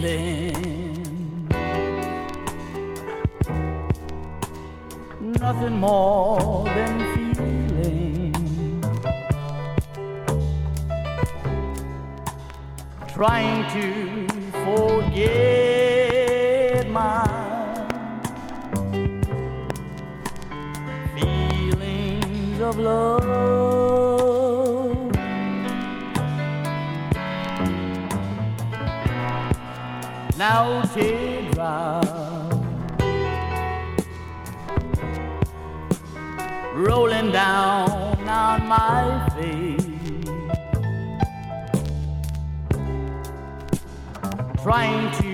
feeling. Nothing more than feeling. Trying to forget my feelings of love now teardrop rolling down on my face trying to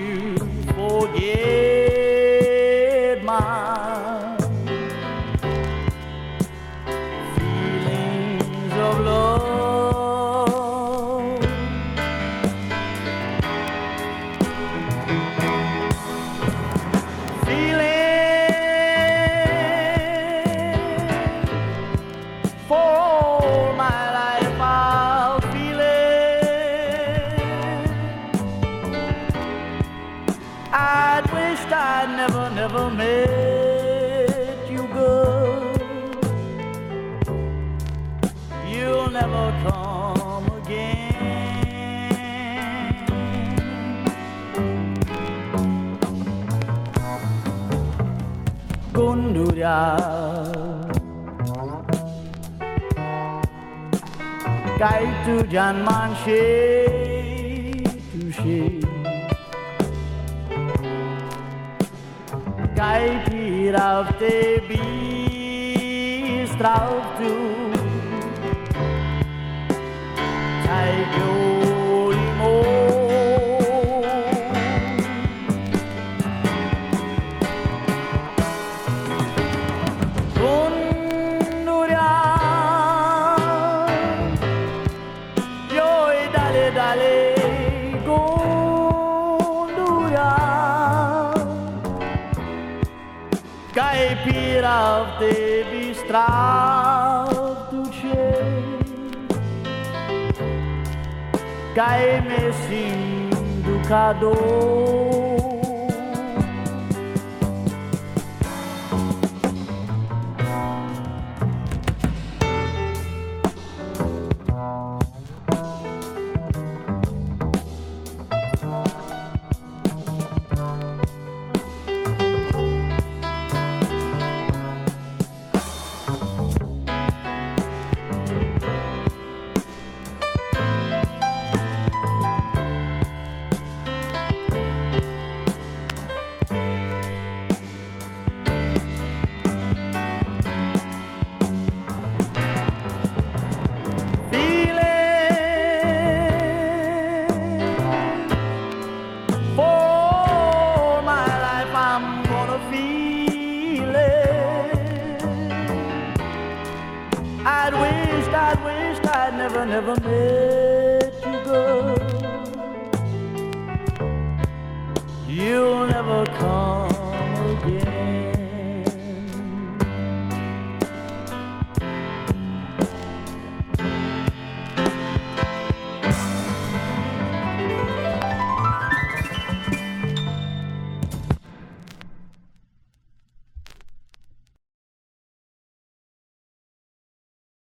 never, never met you, girl. You'll never come again. Gunduria. Kai tu jan man she tu she kijk hier auf de biest drauf toe. Kijk door die dalle dalle. av det vi stravduće Kaj me sin dukador I'd wished, I'd wished I'd never, never met you, girl. You'll never come.